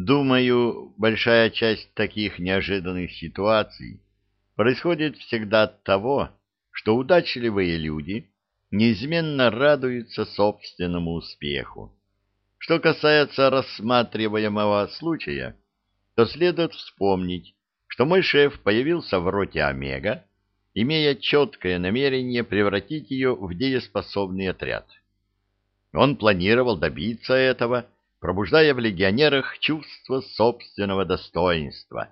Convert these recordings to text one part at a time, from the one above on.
Думаю, большая часть таких неожиданных ситуаций происходит всегда от того, что удачливые люди неизменно радуются собственному успеху. Что касается рассматриваемого случая, то следует вспомнить, что мой шеф появился в роте Омега, имея четкое намерение превратить ее в дееспособный отряд. Он планировал добиться этого, пробуждая в легионерах чувство собственного достоинства,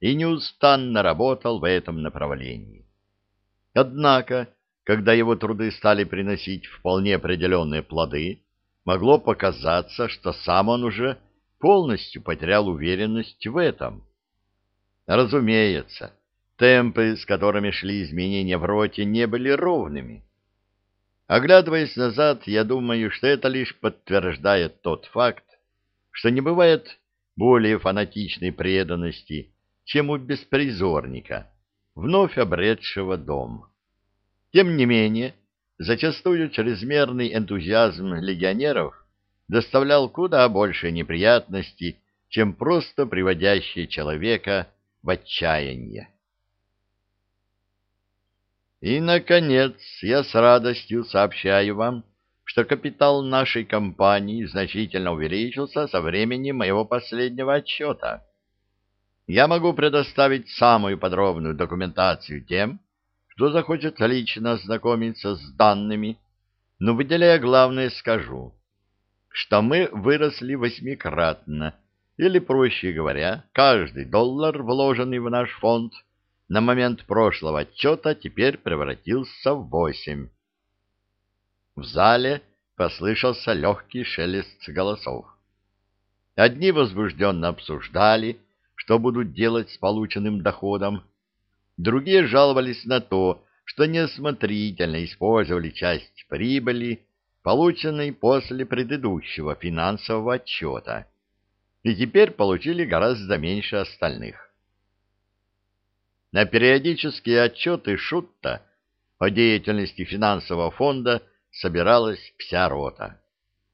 и неустанно работал в этом направлении. Однако, когда его труды стали приносить вполне определенные плоды, могло показаться, что сам он уже полностью потерял уверенность в этом. Разумеется, темпы, с которыми шли изменения в роте, не были ровными. Оглядываясь назад, я думаю, что это лишь подтверждает тот факт, что не бывает более фанатичной преданности, чем у беспризорника, вновь обретшего дом. Тем не менее, зачастую чрезмерный энтузиазм легионеров доставлял куда больше неприятностей, чем просто приводящие человека в отчаяние. И, наконец, я с радостью сообщаю вам, что капитал нашей компании значительно увеличился со времени моего последнего отчета. Я могу предоставить самую подробную документацию тем, кто захочет лично ознакомиться с данными, но, выделяя главное, скажу, что мы выросли восьмикратно, или, проще говоря, каждый доллар, вложенный в наш фонд, на момент прошлого отчета теперь превратился в восемь. В зале послышался легкий шелест голосов. Одни возбужденно обсуждали, что будут делать с полученным доходом, другие жаловались на то, что неосмотрительно использовали часть прибыли, полученной после предыдущего финансового отчета, и теперь получили гораздо меньше остальных. На периодические отчеты Шутта о деятельности финансового фонда собиралась вся рота,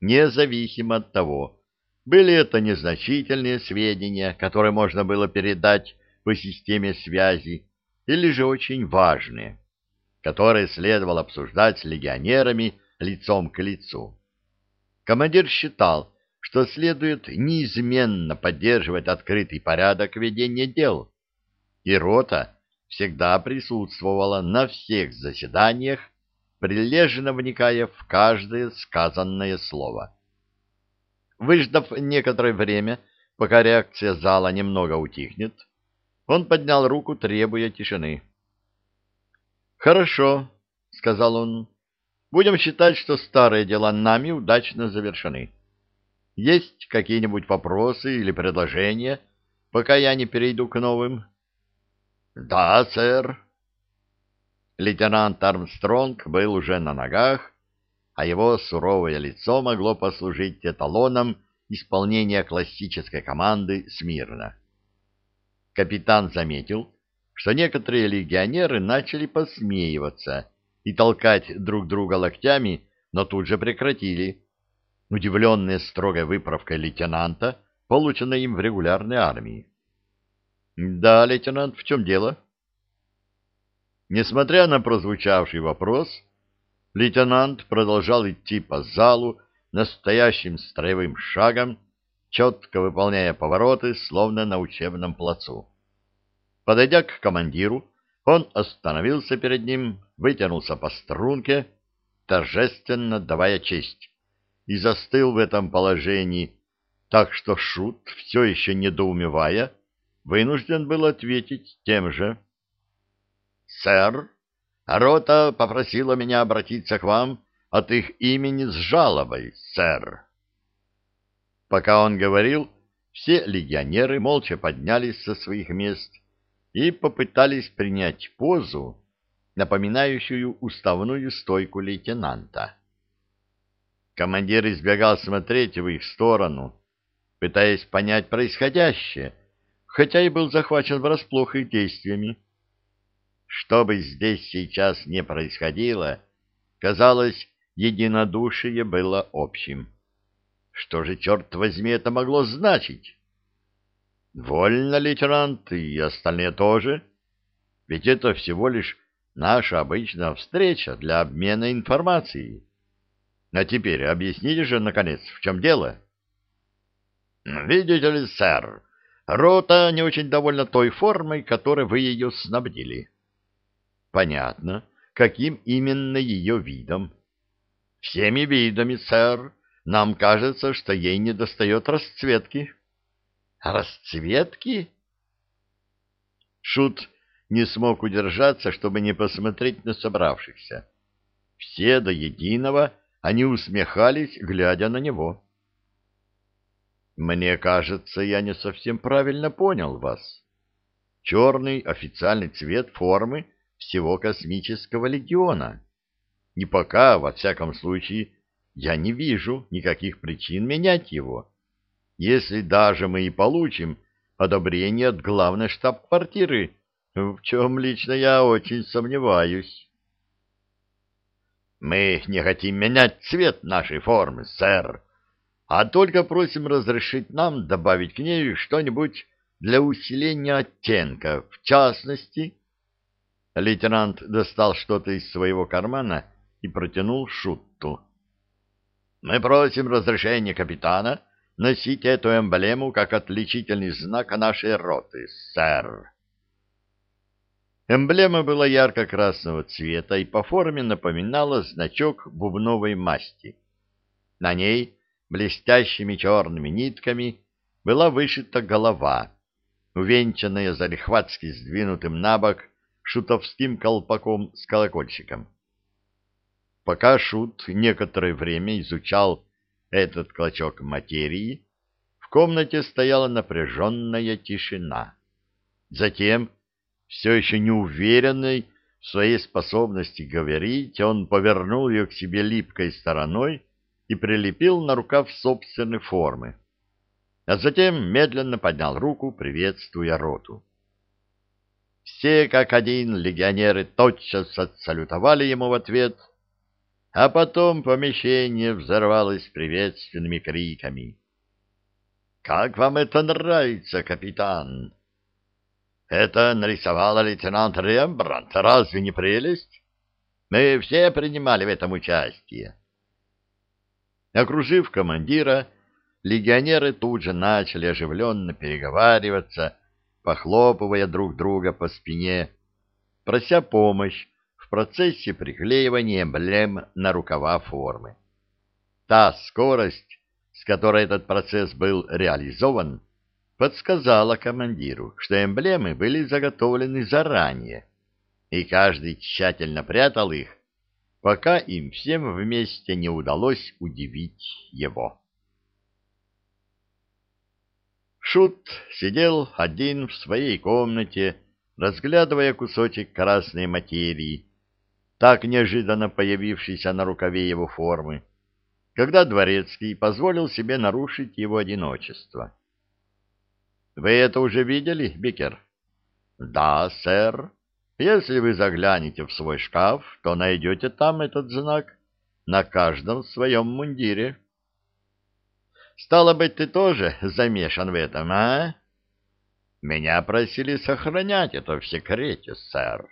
независимо от того, были это незначительные сведения, которые можно было передать по системе связи, или же очень важные, которые следовало обсуждать с легионерами лицом к лицу. Командир считал, что следует неизменно поддерживать открытый порядок ведения дел, и рота всегда присутствовала на всех заседаниях, прилежно вникая в каждое сказанное слово. Выждав некоторое время, пока реакция зала немного утихнет, он поднял руку, требуя тишины. «Хорошо», — сказал он, — «будем считать, что старые дела нами удачно завершены. Есть какие-нибудь вопросы или предложения, пока я не перейду к новым?» Да, сэр. Лейтенант Армстронг был уже на ногах, а его суровое лицо могло послужить эталоном исполнения классической команды смирно. Капитан заметил, что некоторые легионеры начали посмеиваться и толкать друг друга локтями, но тут же прекратили, удивленные строгой выправкой лейтенанта, полученной им в регулярной армии. Да, лейтенант, в чем дело? Несмотря на прозвучавший вопрос, лейтенант продолжал идти по залу настоящим строевым шагом, четко выполняя повороты, словно на учебном плацу. Подойдя к командиру, он остановился перед ним, вытянулся по струнке, торжественно давая честь, и застыл в этом положении, так что Шут, все еще недоумевая, вынужден был ответить тем же. «Сэр, рота попросила меня обратиться к вам от их имени с жалобой, сэр». Пока он говорил, все легионеры молча поднялись со своих мест и попытались принять позу, напоминающую уставную стойку лейтенанта. Командир избегал смотреть в их сторону, пытаясь понять происходящее — хотя и был захвачен врасплох их действиями. Что бы здесь сейчас не происходило, казалось, единодушие было общим. Что же, черт возьми, это могло значить? Вольно, лейтенант, и остальные тоже. Ведь это всего лишь наша обычная встреча для обмена информацией. А теперь объясните же, наконец, в чем дело? Видите ли, сэр, рота не очень довольна той формой, которой вы ее снабдили. Понятно. Каким именно ее видом? Всеми видами, сэр. Нам кажется, что ей недостает расцветки. Расцветки? Шут не смог удержаться, чтобы не посмотреть на собравшихся. Все до единого они усмехались, глядя на него. «Мне кажется, я не совсем правильно понял вас. Черный официальный цвет формы всего космического легиона. И пока, во всяком случае, я не вижу никаких причин менять его. Если даже мы и получим одобрение от главной штаб-квартиры, в чем лично я очень сомневаюсь. Мы не хотим менять цвет нашей формы, сэр, а только просим разрешить нам добавить к ней что-нибудь для усиления оттенка, в частности... Лейтенант достал что-то из своего кармана и протянул Шутту. «Мы просим разрешения капитана носить эту эмблему как отличительный знак нашей роты, сэр». Эмблема была ярко-красного цвета и по форме напоминала значок бубновой масти. На ней блестящими черными нитками была вышита голова, увенчанная залихватски сдвинутым на бок шутовским колпаком с колокольчиком. Пока Шут некоторое время изучал этот клочок материи, в комнате стояла напряженная тишина. Затем все еще неуверенный в своей способности говорить, он повернул ее к себе липкой стороной и прилепил на рукав собственной формы, а затем медленно поднял руку, приветствуя роту. Все, как один, легионеры тотчас отсалютовали ему в ответ, а потом помещение взорвалось приветственными криками. «Как вам это нравится, капитан?» Это нарисовала лейтенант Рембрандт. Разве не прелесть? Мы все принимали в этом участие. Окружив командира, легионеры тут же начали оживленно переговариваться, похлопывая друг друга по спине, прося помощь в процессе приклеивания эмблем на рукава формы. Та скорость, с которой этот процесс был реализован, подсказала командиру, что эмблемы были заготовлены заранее, и каждый тщательно прятал их, пока им всем вместе не удалось удивить его. Шут сидел один в своей комнате, разглядывая кусочек красной материи, так неожиданно появившийся на рукаве его формы, когда Дворецкий позволил себе нарушить его одиночество. Вы это уже видели, Бикер? Да, сэр. Если вы заглянете в свой шкаф, то найдете там этот знак на каждом своем мундире. Стало быть, ты тоже замешан в этом, а? Меня просили сохранять это в секрете, сэр.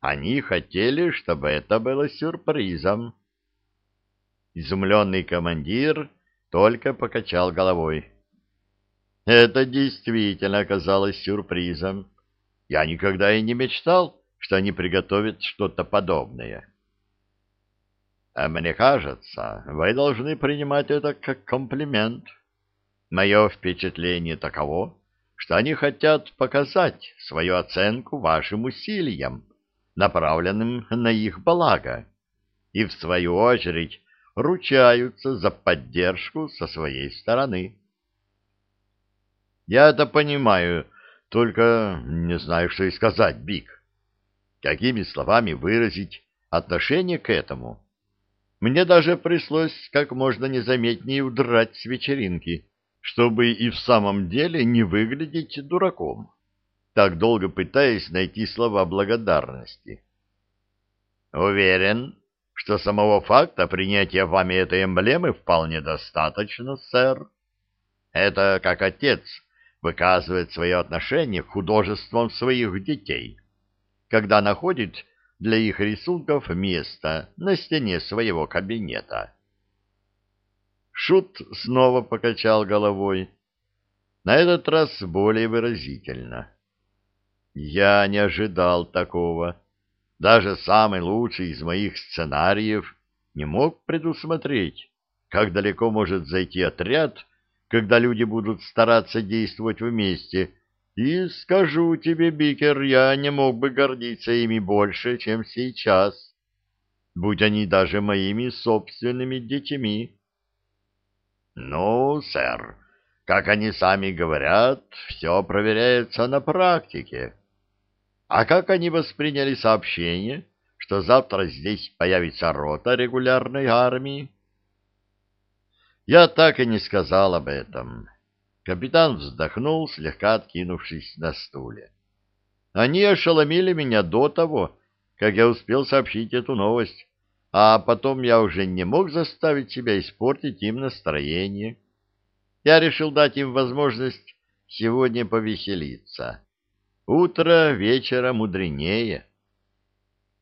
Они хотели, чтобы это было сюрпризом. Изумленный командир только покачал головой. Это действительно оказалось сюрпризом. Я никогда и не мечтал, что они приготовят что-то подобное. А мне кажется, вы должны принимать это как комплимент. Мое впечатление таково, что они хотят показать свою оценку вашим усилиям, направленным на их благо, и, в свою очередь, ручаются за поддержку со своей стороны. Я это понимаю, только не знаю, что и сказать, Биг. Какими словами выразить отношение к этому? Мне даже пришлось как можно незаметнее удрать с вечеринки, чтобы и в самом деле не выглядеть дураком, так долго пытаясь найти слова благодарности. Уверен, что самого факта принятия вами этой эмблемы вполне достаточно, сэр. Это как отец выказывает свое отношение к художествам своих детей, когда находит для их рисунков место на стене своего кабинета. Шут снова покачал головой, на этот раз более выразительно. Я не ожидал такого. Даже самый лучший из моих сценариев не мог предусмотреть, как далеко может зайти отряд, когда люди будут стараться действовать вместе. И скажу тебе, Бикер, я не мог бы гордиться ими больше, чем сейчас, будь они даже моими собственными детьми. — Ну, сэр, как они сами говорят, все проверяется на практике. А как они восприняли сообщение, что завтра здесь появится рота регулярной армии? Я так и не сказал об этом. Капитан вздохнул, слегка откинувшись на стуле. Они ошеломили меня до того, как я успел сообщить эту новость, а потом я уже не мог заставить себя испортить им настроение. Я решил дать им возможность сегодня повеселиться. Утро вечера мудренее.